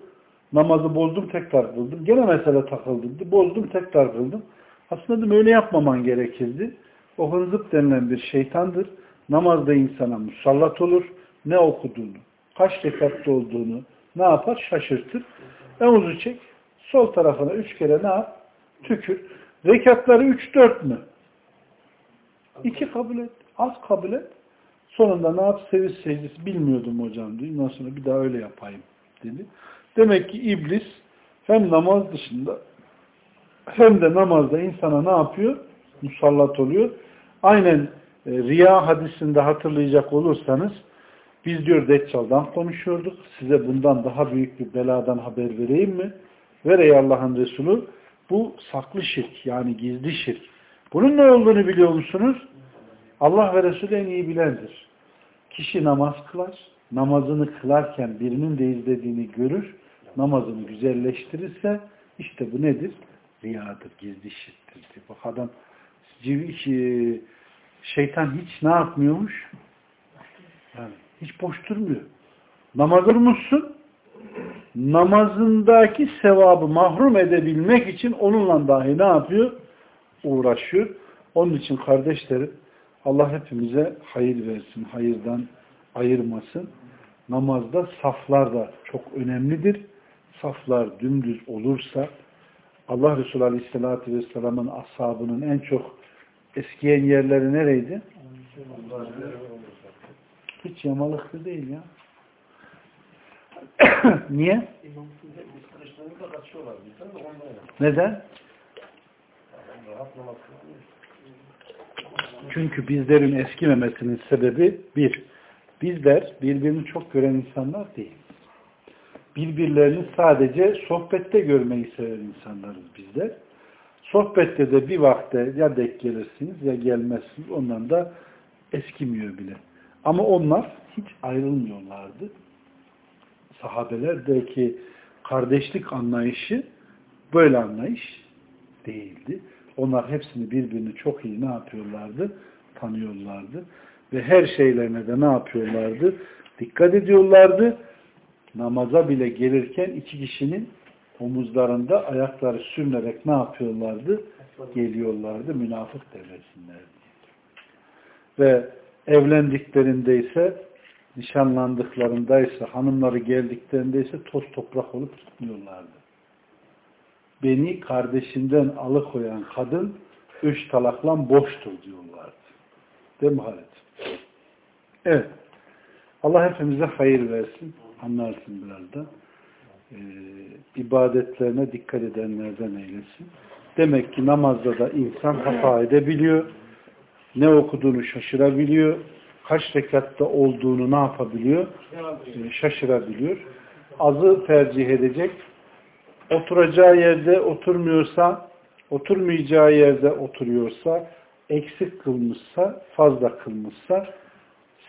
Namazı bozdum tekrar kıldım. Gene mesele takıldı dedi. Bozdum tekrar kıldım. Aslında öyle yapmaman gerekirdi. O hınzıp denilen bir şeytandır. Namazda insana musallat olur. Ne okuduğunu, kaç rekatta olduğunu ne yapar? Şaşırtır. Emuzu çek. Sol tarafına üç kere ne yap? Tükür. Rekatları üç dört mü? İki kabul et. Az kabul et. Sonunda ne yap? Seviz secdesi bilmiyordum hocam diyor. Ondan sonra bir daha öyle yapayım dedi. Demek ki iblis hem namaz dışında hem de namazda insana ne yapıyor? Musallat oluyor. Aynen e, Riya hadisinde hatırlayacak olursanız biz diyor Deccal'dan konuşuyorduk. Size bundan daha büyük bir beladan haber vereyim mi? Ver ey Allah'ın Resulü. Bu saklı şirk yani gizli şirk. Bunun ne olduğunu biliyor musunuz? Allah ve Resulü en iyi bilendir. Kişi namaz kılar. Namazını kılarken birinin de izlediğini görür. Namazını güzelleştirirse işte bu nedir? Riyadır, gizli şirktir. Bak adam şeytan hiç ne yapmıyormuş? Yani hiç boş durmuyor. Namaz kılmışsın, namazındaki sevabı mahrum edebilmek için onunla dahi ne yapıyor? Uğraşıyor. Onun için kardeşlerim Allah hepimize hayır versin, hayırdan ayırmasın. Namazda saflar da çok önemlidir. Saflar dümdüz olursa Allah Resulü Aleyhisselatü Vesselam'ın ashabının en çok eskiyen yerleri nereydi? Hiç yamalıklı değil ya. Niye? Neden? Çünkü bizlerin eskimemesinin sebebi bir, bizler birbirini çok gören insanlar değil. Birbirlerini sadece sohbette görmeyi seven insanlarız bizler. Sohbette de bir vakte ya denk gelirsiniz ya gelmezsiniz. Ondan da eskimiyor bile. Ama onlar hiç ayrılmıyorlardı. Sahabelerdeki kardeşlik anlayışı böyle anlayış değildi. Onlar hepsini birbirini çok iyi ne yapıyorlardı? Tanıyorlardı. Ve her şeylerine de ne yapıyorlardı? Dikkat ediyorlardı. Namaza bile gelirken iki kişinin omuzlarında ayakları sürünerek ne yapıyorlardı? Geliyorlardı. Münafık demesinler Ve evlendiklerinde ise nişanlandıklarındaysa, hanımları geldiklerinde ise toz toprak olup gitmiyorlardı. Beni kardeşinden alıkoyan kadın üç talaklan boştur diyorlardı. Değil mi Halit? Evet. Allah hepimize hayır versin. Anlarsın biraz da. Ee, ibadetlerine dikkat edenlerden eylesin. Demek ki namazda da insan hata edebiliyor. Ne okuduğunu şaşırabiliyor. Kaç rekatta olduğunu ne yapabiliyor? Ee, şaşırabiliyor. Azı tercih edecek. Oturacağı yerde oturmuyorsa, oturmayacağı yerde oturuyorsa, eksik kılmışsa, fazla kılmışsa,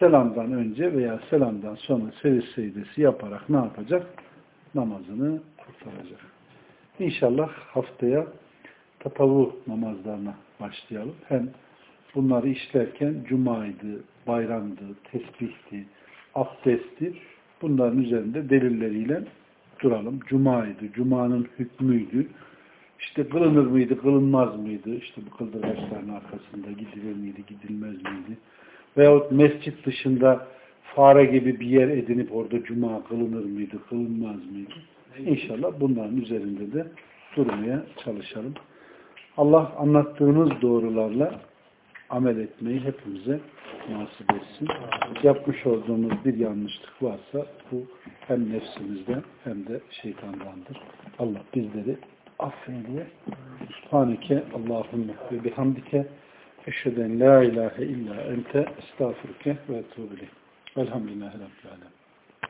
selamdan önce veya selamdan sonra seviş secdesi yaparak ne yapacak? Namazını kurtaracak. İnşallah haftaya tapavu namazlarına başlayalım. Hem bunları işlerken cumaydı, bayramdı, tesbihti, abdestti. Bunların üzerinde delilleriyle duralım. Cumaydı, cumanın hükmüydü. İşte kılınır mıydı, kılınmaz mıydı? İşte bu kıldırgaçların arkasında gidilir miydi, gidilmez miydi? Veyahut mescit dışında fare gibi bir yer edinip orada cuma kılınır mıydı, kılınmaz mıydı? İnşallah bunların üzerinde de durmaya çalışalım. Allah anlattığımız doğrularla amel etmeyi hepimize nasip etsin. Yapmış olduğumuz bir yanlışlık varsa bu hem nefsimizden hem de şeytandandır. Allah bizleri affeyle. Subhaneke Allahümme ve bihamdike eşheden la ilahe illa ente estağfurke ve etubu ileyh. Velhamdülillahi Rabbil Alemin.